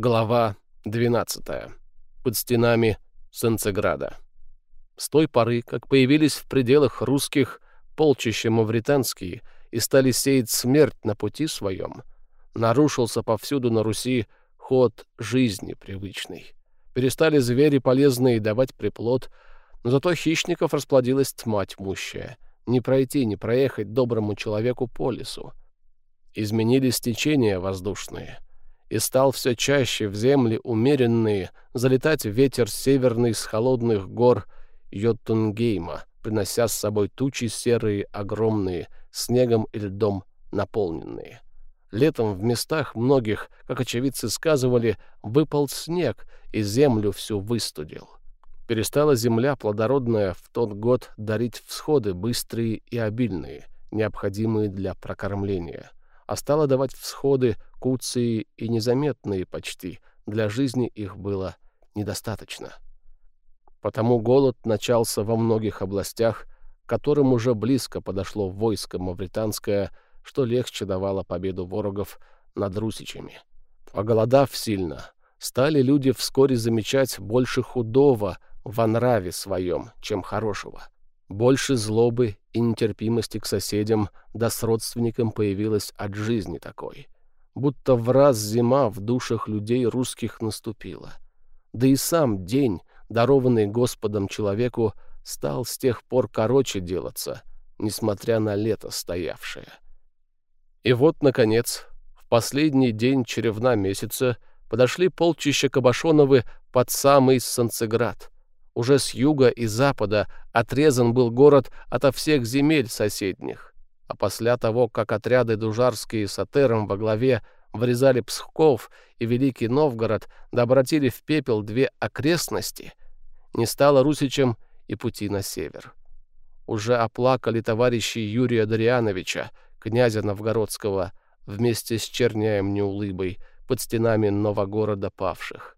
Глава 12. Под стенами Санцеграда. С той поры, как появились в пределах русских полчища мавританские и стали сеять смерть на пути своем, нарушился повсюду на Руси ход жизни привычный. Перестали звери полезные давать приплод, но зато хищников расплодилась тьма тьмущая. Не пройти, не проехать доброму человеку по лесу. Изменились течения воздушные — и стал все чаще в земли умеренные залетать ветер северный с холодных гор Йоттунгейма, принося с собой тучи серые, огромные, снегом и льдом наполненные. Летом в местах многих, как очевидцы сказывали, выпал снег и землю всю выстудил. Перестала земля плодородная в тот год дарить всходы быстрые и обильные, необходимые для прокормления — а стала давать всходы куции и незаметные почти, для жизни их было недостаточно. Потому голод начался во многих областях, которым уже близко подошло войско мавританское, что легче давало победу ворогов над русичами. Оголодав сильно, стали люди вскоре замечать больше худого во нраве своем, чем хорошего. Больше злобы и нетерпимости к соседям да с родственникам появилось от жизни такой. Будто в раз зима в душах людей русских наступила. Да и сам день, дарованный Господом человеку, стал с тех пор короче делаться, несмотря на лето стоявшее. И вот, наконец, в последний день черевна месяца подошли полчища Кабашоновы под самый Санцеград — уже с юга и запада отрезан был город ото всех земель соседних. А после того, как отряды дужарские с Атером во главе врезали Псков и Великий Новгород, да в пепел две окрестности, не стало русичем и пути на север. Уже оплакали товарищи Юрия Дариановича, князя Новгородского, вместе с Черняем Неулыбой под стенами Новогорода павших.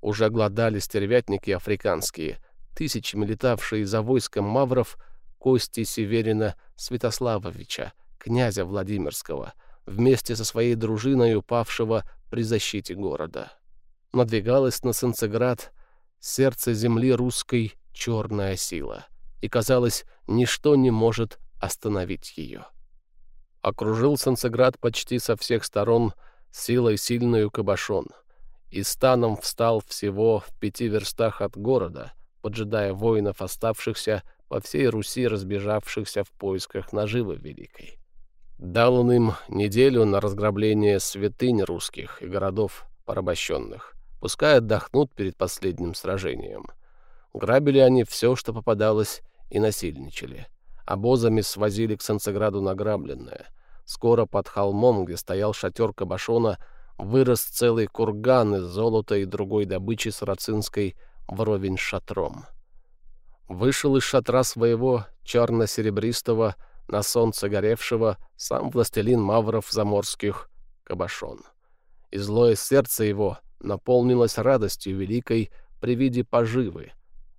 Уже глодали стервятники африканские, тысячами летавшие за войском мавров кости Северина Святославовича, князя Владимирского, вместе со своей дружиной упавшего при защите города. Надвигалась на Санцеград сердце земли русской черная сила, и, казалось, ничто не может остановить ее. Окружил Санцеград почти со всех сторон силой сильную Кабашон — и станом встал всего в пяти верстах от города, поджидая воинов, оставшихся по всей Руси, разбежавшихся в поисках наживы великой. Дал он им неделю на разграбление святынь русских и городов порабощенных, пускай отдохнут перед последним сражением. Грабили они все, что попадалось, и насильничали. Обозами свозили к Санцеграду награбленное. Скоро под холмом, где стоял шатер Кабашона, вырос целый курган из золота и другой добычи сарацинской вровень с шатром. Вышел из шатра своего черно-серебристого, на солнце горевшего, сам властелин мавров заморских Кабашон. И злое сердце его наполнилось радостью великой при виде поживы,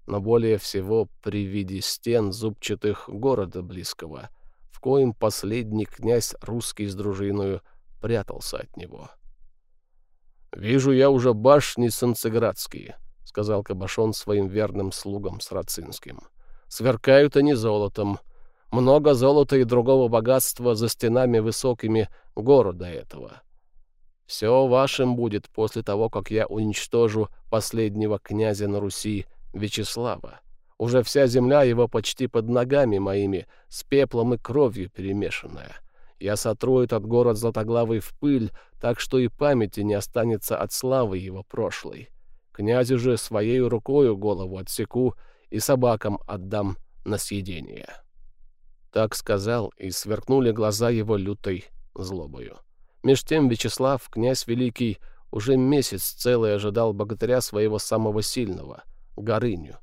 но более всего при виде стен зубчатых города близкого, в коем последний князь русский с дружиною прятался от него. «Вижу я уже башни санцеградские», — сказал Кабашон своим верным слугам Срацинским. «Сверкают они золотом. Много золота и другого богатства за стенами высокими города этого. Все вашим будет после того, как я уничтожу последнего князя на Руси Вячеслава. Уже вся земля его почти под ногами моими, с пеплом и кровью перемешанная. Я сотру этот город Златоглавый в пыль, так что и памяти не останется от славы его прошлой. Князю же своей рукою голову отсеку и собакам отдам на съедение». Так сказал, и сверкнули глаза его лютой злобою. Меж тем Вячеслав, князь великий, уже месяц целый ожидал богатыря своего самого сильного, Горыню.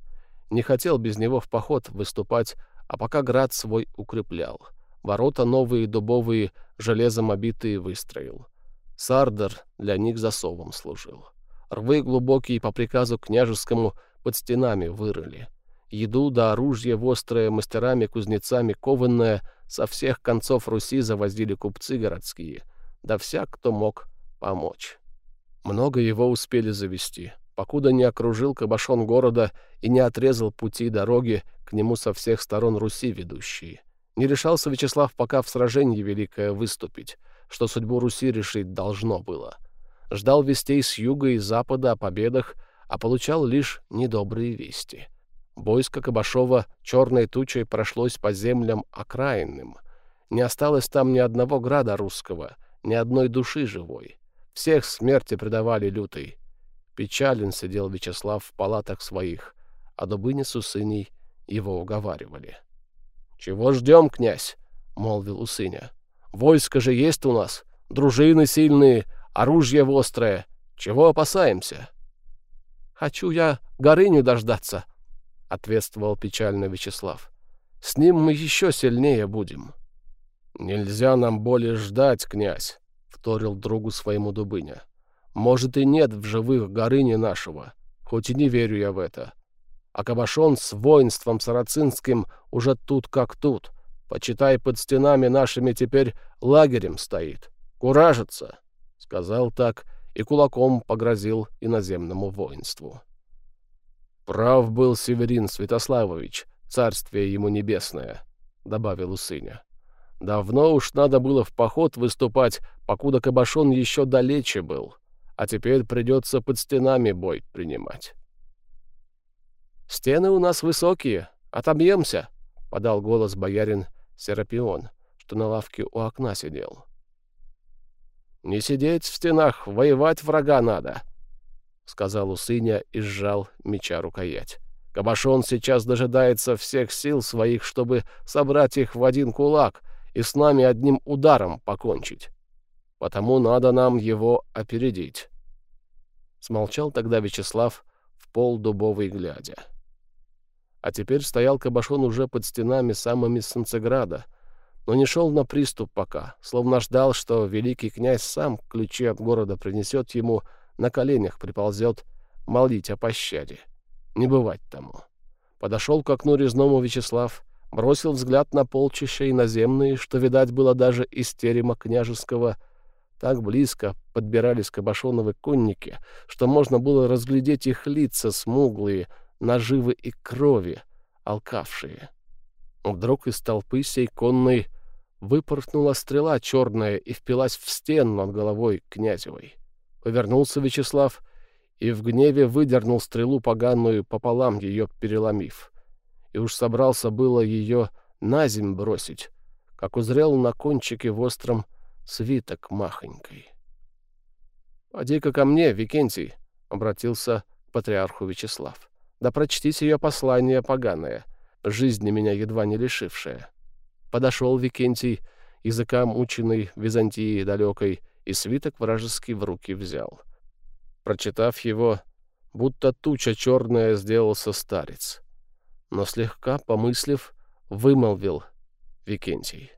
Не хотел без него в поход выступать, а пока град свой укреплял — Ворота новые дубовые, железом обитые выстроил. Сардер для них засовом служил. Рвы глубокие по приказу княжескому под стенами вырыли. Еду да оружие вострое мастерами-кузнецами кованное со всех концов Руси завозили купцы городские, да всяк, кто мог помочь. Много его успели завести, покуда не окружил Кабашон города и не отрезал пути и дороги к нему со всех сторон Руси ведущие. Не решался Вячеслав пока в сражении великое выступить, что судьбу Руси решить должно было. Ждал вестей с юга и запада о победах, а получал лишь недобрые вести. Войско Кабашова черной тучей прошлось по землям окраинным. Не осталось там ни одного града русского, ни одной души живой. Всех смерти предавали лютой. Печален сидел Вячеслав в палатах своих, а Дубыня с его уговаривали. «Чего ждем, князь?» — молвил Усыня. «Войско же есть у нас, дружины сильные, оружие вострое. Чего опасаемся?» «Хочу я Горыню дождаться», — ответствовал печально Вячеслав. «С ним мы еще сильнее будем». «Нельзя нам более ждать, князь», — вторил другу своему Дубыня. «Может, и нет в живых Горыни нашего, хоть и не верю я в это. А Кабашон с воинством сарацинским уже тут как тут. Почитай, под стенами нашими теперь лагерем стоит. Куражится!» — сказал так и кулаком погрозил иноземному воинству. «Прав был Северин Святославович, царствие ему небесное», — добавил Усыня. «Давно уж надо было в поход выступать, покуда Кабашон еще далече был, а теперь придется под стенами бой принимать». «Стены у нас высокие, отобьемся», — подал голос боярин Серапион, что на лавке у окна сидел. «Не сидеть в стенах, воевать врага надо», — сказал Усыня и сжал меча рукоять. «Кабашон сейчас дожидается всех сил своих, чтобы собрать их в один кулак и с нами одним ударом покончить. Потому надо нам его опередить». Смолчал тогда Вячеслав в пол дубовый глядя. А теперь стоял Кабашон уже под стенами самыми Санцеграда, но не шел на приступ пока, словно ждал, что великий князь сам ключи от города принесет ему, на коленях приползет молить о пощаде. Не бывать тому. Подошел к окну резному Вячеслав, бросил взгляд на полчища иноземные, что, видать, было даже из терема княжеского. Так близко подбирались кабашоновы конники, что можно было разглядеть их лица смуглые, наживы и крови, алкавшие. Вдруг из толпы сей конной выпорхнула стрела черная и впилась в стену над головой князевой. Повернулся Вячеслав и в гневе выдернул стрелу поганую пополам ее переломив. И уж собрался было ее на земь бросить, как узрел на кончике в остром свиток махонькой. «Поди-ка ко мне, Викентий», — обратился к патриарху Вячеслав да прочтите ее послание поганое, жизни меня едва не лишившее. Подошел Викентий, языка мученный Византии далекой, и свиток вражеский в руки взял. Прочитав его, будто туча черная сделался старец. Но слегка помыслив, вымолвил Викентий.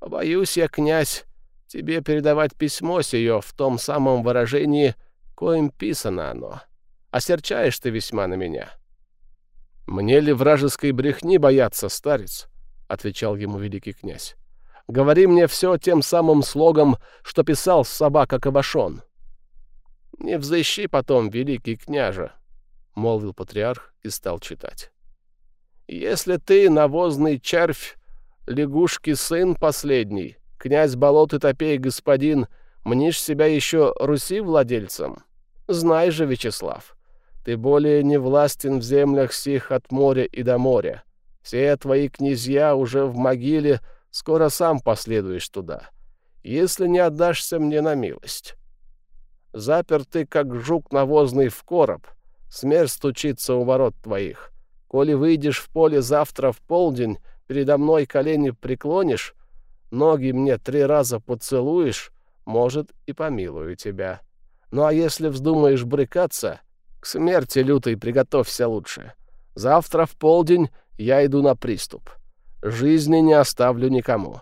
«Побоюсь я, князь, тебе передавать письмо сие в том самом выражении, коим писано оно осерчаешь ты весьма на меня». «Мне ли вражеской брехни бояться, старец?» — отвечал ему великий князь. «Говори мне все тем самым слогом, что писал собака Кабашон». «Не взыщи потом, великий княже», — молвил патриарх и стал читать. «Если ты, навозный червь, лягушки сын последний, князь болот и топей господин, мнишь себя еще Руси владельцем, знай же, Вячеслав, ты более не властен в землях сих от моря и до моря. Все твои князья уже в могиле, скоро сам последуешь туда, если не отдашься мне на милость. Запер ты, как жук навозный, в короб, смерть стучится у ворот твоих. Коли выйдешь в поле завтра в полдень, передо мной колени преклонишь, ноги мне три раза поцелуешь, может, и помилую тебя. Ну а если вздумаешь брыкаться, к смерти лютой приготовься лучше. Завтра в полдень я иду на приступ. Жизни не оставлю никому.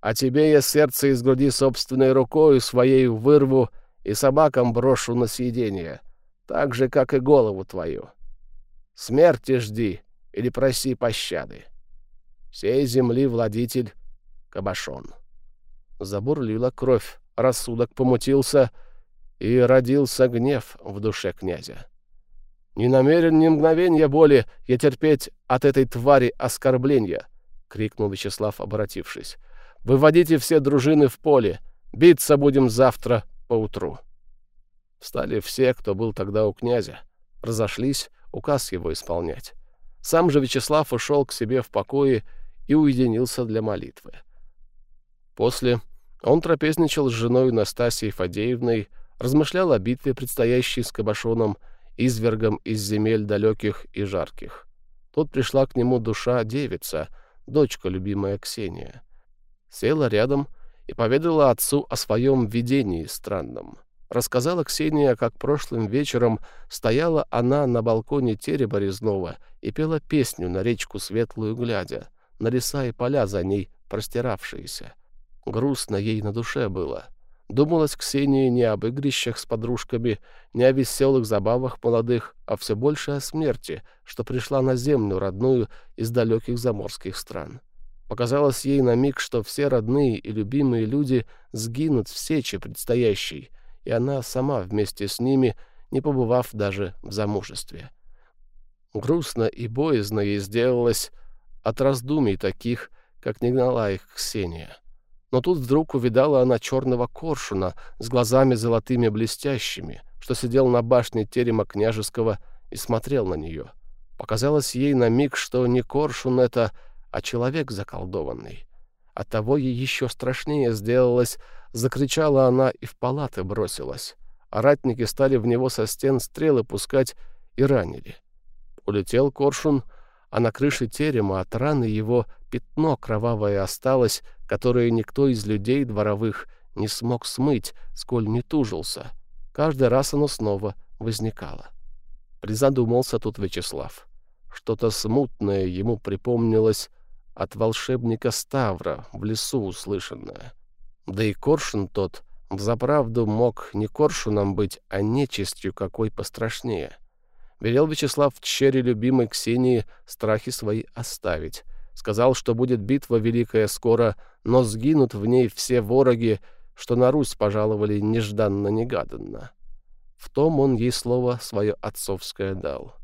А тебе я сердце из груди собственной рукой своей вырву и собакам брошу на съедение, так же, как и голову твою. Смерти жди или проси пощады. Всей земли владитель Кабашон. Забурлила кровь, рассудок помутился — и родился гнев в душе князя. «Не намерен ни мгновенья боли я терпеть от этой твари оскорбления!» — крикнул Вячеслав, обратившись. «Выводите все дружины в поле! Биться будем завтра поутру!» Встали все, кто был тогда у князя. Разошлись указ его исполнять. Сам же Вячеслав ушел к себе в покое и уединился для молитвы. После он трапезничал с женой Настасией Фадеевной, размышлял о битве, предстоящей с Кабашоном, извергом из земель далеких и жарких. Тут пришла к нему душа девица, дочка любимая Ксения. Села рядом и поведала отцу о своем видении странном. Рассказала Ксения, как прошлым вечером стояла она на балконе тереба резного и пела песню на речку светлую глядя, на леса и поля за ней простиравшиеся. Грустно ей на душе было. Думалось Ксении не об игрищах с подружками, не о веселых забавах молодых, а все больше о смерти, что пришла на землю родную из далеких заморских стран. Показалось ей на миг, что все родные и любимые люди сгинут в сече предстоящей, и она сама вместе с ними, не побывав даже в замужестве. Грустно и боязно ей сделалось от раздумий таких, как не гнала их Ксения. Но тут вдруг увидала она черного коршуна с глазами золотыми блестящими, что сидел на башне терема княжеского и смотрел на нее. Показалось ей на миг, что не коршун это, а человек заколдованный. Оттого ей еще страшнее сделалось, закричала она и в палаты бросилась. А ратники стали в него со стен стрелы пускать и ранили. Улетел коршун, а на крыше терема от раны его пятно кровавое осталось, которое никто из людей дворовых не смог смыть, сколь не тужился. Каждый раз оно снова возникало. Призадумался тут Вячеслав. Что-то смутное ему припомнилось от волшебника Ставра в лесу услышанное. Да и коршун тот взаправду мог не коршуном быть, а нечистью какой пострашнее — Велел Вячеслав в чере любимой Ксении страхи свои оставить. Сказал, что будет битва великая скоро, но сгинут в ней все вороги, что на Русь пожаловали нежданно-негаданно. В том он ей слово свое отцовское дал.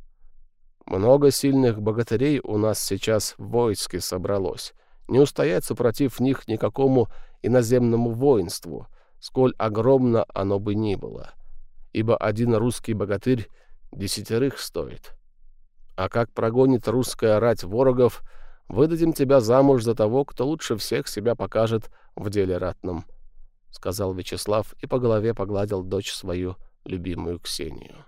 Много сильных богатырей у нас сейчас в войске собралось. Не устоять супротив них никакому иноземному воинству, сколь огромно оно бы ни было. Ибо один русский богатырь десятерых стоит. А как прогонит русская рать ворогов, выдадим тебя замуж за того, кто лучше всех себя покажет в деле ратном», — сказал Вячеслав и по голове погладил дочь свою, любимую Ксению.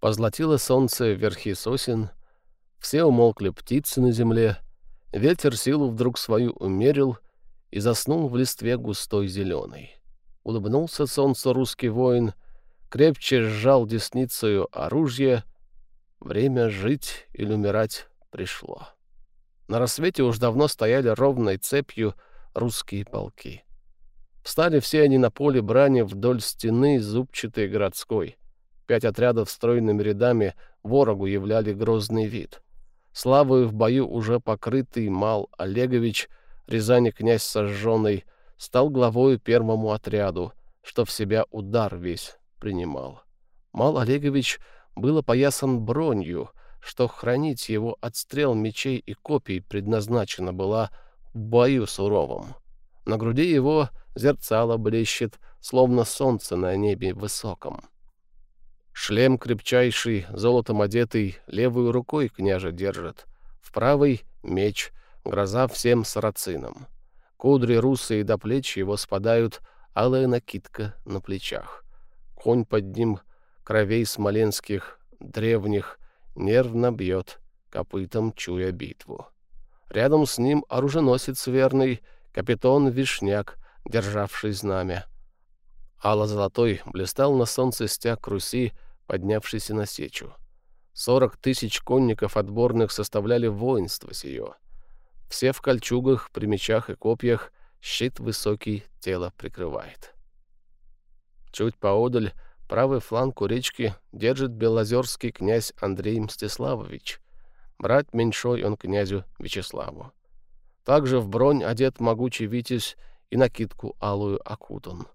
Позлатило солнце верхи сосен, все умолкли птицы на земле, ветер силу вдруг свою умерил и заснул в листве густой зеленой. Улыбнулся солнце русский воин — крепче сжал десницею оружие. Время жить или умирать пришло. На рассвете уж давно стояли ровной цепью русские полки. Встали все они на поле брани вдоль стены зубчатой городской. Пять отрядов стройными рядами ворогу являли грозный вид. Славою в бою уже покрытый Мал Олегович, Рязани князь сожженный, стал главою первому отряду, что в себя удар весь принимал. Мал Олегович был опоясан бронью, что хранить его от стрел мечей и копий предназначена была в бою суровом. На груди его зерцало блещет, словно солнце на небе высоком. Шлем крепчайший, золотом одетый, левой рукой княже держит, в правой — меч, гроза всем сарацинам. Кудри русые до плеч его спадают, алая накидка на плечах. Конь под ним кровей смоленских, древних, нервно бьет, копытом чуя битву. Рядом с ним оруженосец верный, капитан Вишняк, державший знамя. Алло-золотой блистал на солнце стяг Руси, поднявшийся на сечу. Сорок тысяч конников отборных составляли воинство сие. Все в кольчугах, при мечах и копьях, щит высокий тело прикрывает. Чуть поодаль, правый фланг у речки держит белозерский князь Андрей Мстиславович. Брат меньшой он князю Вячеславу. Также в бронь одет могучий витязь и накидку алую окутан.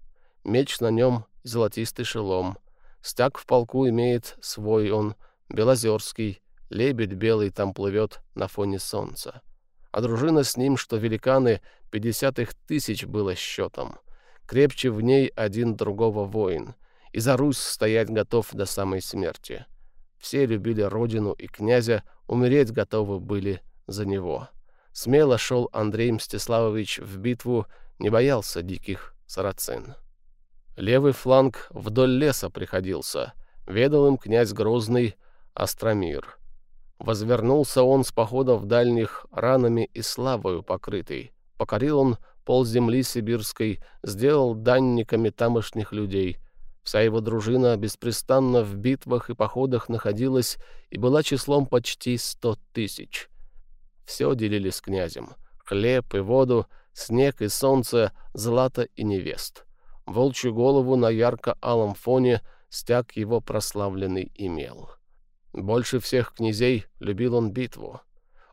Меч на нем золотистый шелом. Стяг в полку имеет свой он, белозерский, лебедь белый там плывет на фоне солнца. А дружина с ним, что великаны, пятьдесят их тысяч было счетом. Крепче в ней один другого воин, и за Русь стоять готов до самой смерти. Все любили родину и князя, умереть готовы были за него. Смело шел Андрей Мстиславович в битву, не боялся диких сарацин. Левый фланг вдоль леса приходился, ведал им князь Грозный Остромир. Возвернулся он с походов дальних ранами и славою покрытый. Покорил он пол земли сибирской, сделал данниками тамошних людей. Вся его дружина беспрестанно в битвах и походах находилась и была числом почти сто тысяч. Все делили с князем — хлеб и воду, снег и солнце, злато и невест. Волчью голову на ярко-алом фоне стяг его прославленный имел. Больше всех князей любил он битву.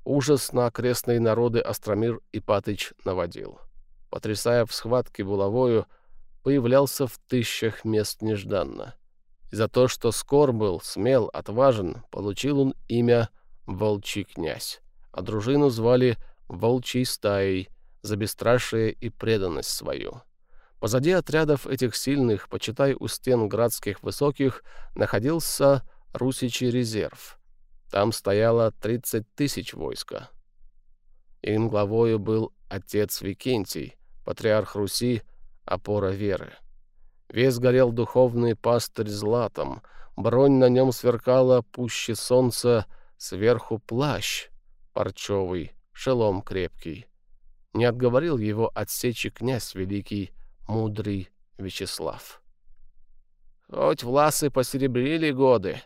Ужас на окрестные народы Остромир и Патыч наводил. Потрясая в схватке булавою, появлялся в тысячах мест нежданно. За то, что скор был, смел, отважен, получил он имя Волчий князь, а дружину звали Волчьей стаей за бесстрашие и преданность свою. Позади отрядов этих сильных, почитай у стен градских высоких, находился Русичий резерв. Там стояло 30 тысяч войска. Им главою был отец Викентий, патриарх Руси, опора веры. Весь горел духовный пастырь златом, бронь на нем сверкала пуще солнца, сверху плащ парчевый, шелом крепкий. Не отговорил его от сечи князь великий, мудрый Вячеслав. «Хоть власы посеребрили годы,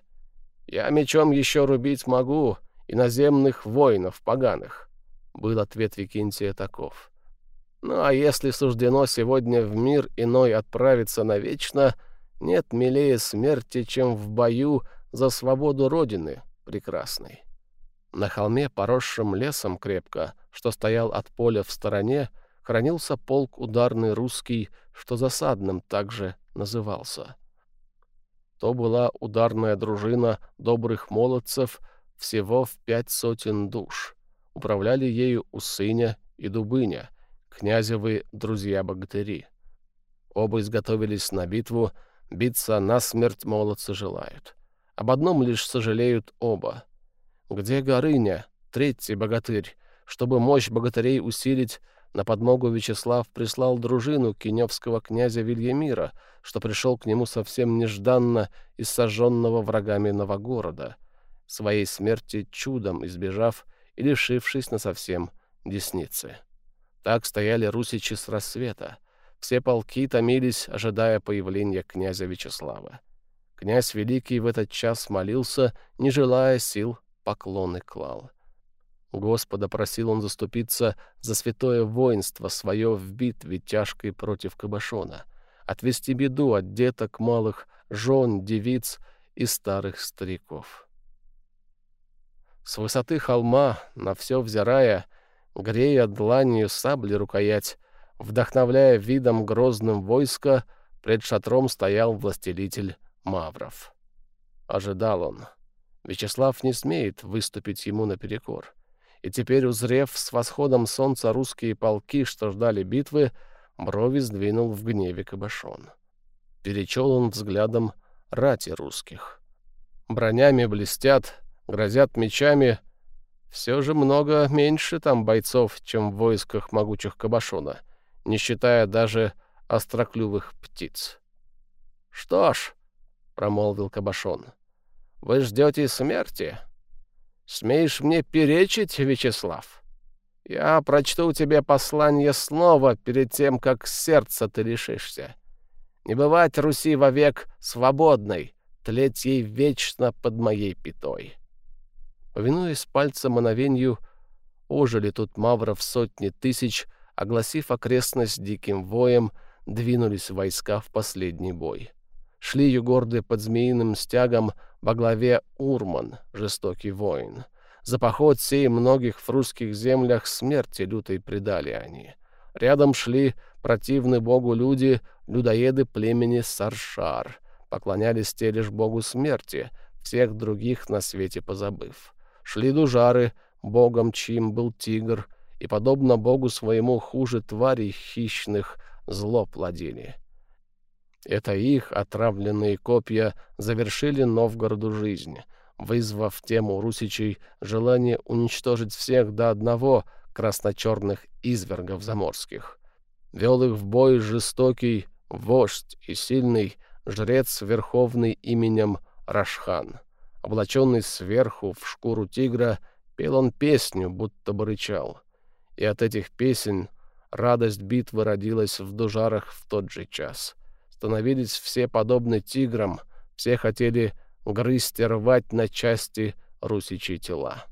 я мечом еще рубить могу иноземных воинов поганых», — был ответ Викентия таков. «Ну а если суждено сегодня в мир иной отправиться навечно, нет милее смерти, чем в бою за свободу Родины прекрасной». На холме, поросшем лесом крепко, что стоял от поля в стороне, хранился полк ударный русский, что засадным также назывался. То была ударная дружина добрых молодцев, всего в пять сотен душ. Управляли ею Усыня и Дубыня, князевы друзья-богатыри. Оба изготовились на битву, биться насмерть молодцы желают. Об одном лишь сожалеют оба. Где Горыня, третий богатырь, чтобы мощь богатырей усилить, на подмогу Вячеслав прислал дружину кеневского князя Вильямира, что пришел к нему совсем нежданно из сожженного врагами Новогорода, своей смерти чудом избежав и лишившись насовсем десницы. Так стояли русичи с рассвета. Все полки томились, ожидая появления князя Вячеслава. Князь Великий в этот час молился, не желая сил, поклоны клал. Господа просил он заступиться за святое воинство свое в битве тяжкой против Кабашона, отвести беду от деток малых, жен, девиц и старых стариков. С высоты холма, на все взирая, грея дланью сабли рукоять, вдохновляя видом грозным войска, пред шатром стоял властелитель Мавров. Ожидал он. Вячеслав не смеет выступить ему наперекор и теперь, узрев с восходом солнца русские полки, что ждали битвы, брови сдвинул в гневе Кабашон. Перечел он взглядом рати русских. Бронями блестят, грозят мечами. Все же много меньше там бойцов, чем в войсках могучих Кабашона, не считая даже остроклювых птиц. «Что ж», — промолвил Кабашон, — «вы ждете смерти?» Смеешь мне перечить, Вячеслав? Я прочту тебе послание снова перед тем, как сердца ты лишишься. Не бывать Руси вовек свободной, тлеть ей вечно под моей пятой. Повинуясь пальцем мановенью, ожили тут мавров сотни тысяч, огласив окрестность диким воем, двинулись войска в последний бой. Шли югорды под змеиным стягом во главе Урман, жестокий воин. За поход сей многих в русских землях смерти лютой предали они. Рядом шли Противны богу люди, людоеды племени Саршар, поклонялись те лишь богу смерти, всех других на свете позабыв. Шли дужары, богом чьим был тигр, и, подобно богу своему, хуже тварей хищных зло плодили. Это их отравленные копья завершили Новгороду жизнь, вызвав тему русичей желание уничтожить всех до одного красно-черных извергов заморских. Вел их в бой жестокий вождь и сильный жрец верховный именем Рашхан. Облаченный сверху в шкуру тигра, пел он песню, будто бы рычал. И от этих песен радость битвы родилась в дужарах в тот же час. Становились все подобны тиграм, все хотели грызть и рвать на части русичьи тела.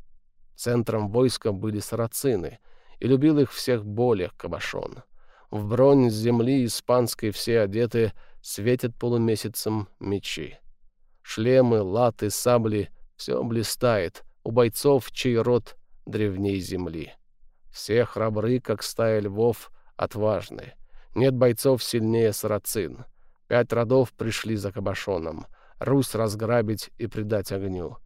Центром войска были сарацины, и любил их всех более Кабашон. В бронь земли испанской все одеты, светят полумесяцем мечи. Шлемы, латы, сабли — все блистает у бойцов, чей род древней земли. Все храбры, как стая львов, отважны. Нет бойцов сильнее сарацин. Пять родов пришли за Кабашоном. Русь разграбить и предать огню.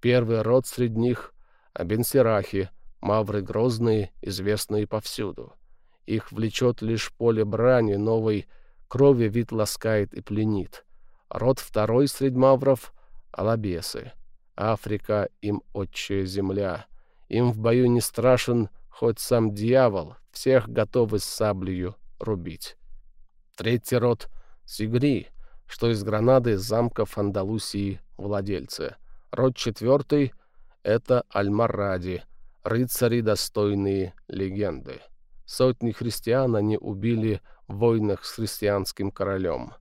Первый род среди них — Абенсерахи, мавры грозные, известные повсюду. Их влечет лишь поле брани новой, крови вид ласкает и пленит. Род второй среди мавров — Алабесы. Африка им отчая земля. Им в бою не страшен хоть сам дьявол, всех готовы с саблею рубить. Третий род — Сигри, что из Гранады замков Андалусии владельцы. Род четвертый — это Альмаради, рыцари достойные легенды. Сотни христиан они убили в войнах с христианским королем.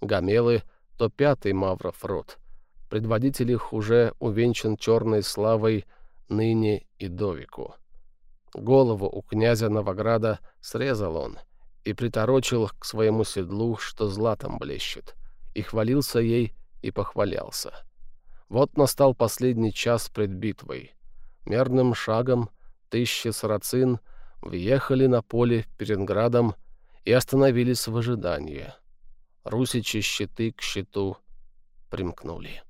Гамелы — то пятый Мавров род. Предводитель их уже увенчан черной славой ныне и довику. Голову у князя Новограда срезал он и приторочил к своему седлу, что златом блещет, и хвалился ей и похвалялся. Вот настал последний час пред битвой. Мерным шагом тысячи сарацин въехали на поле перед градом и остановились в ожидании. Русичи щиты к щиту примкнули.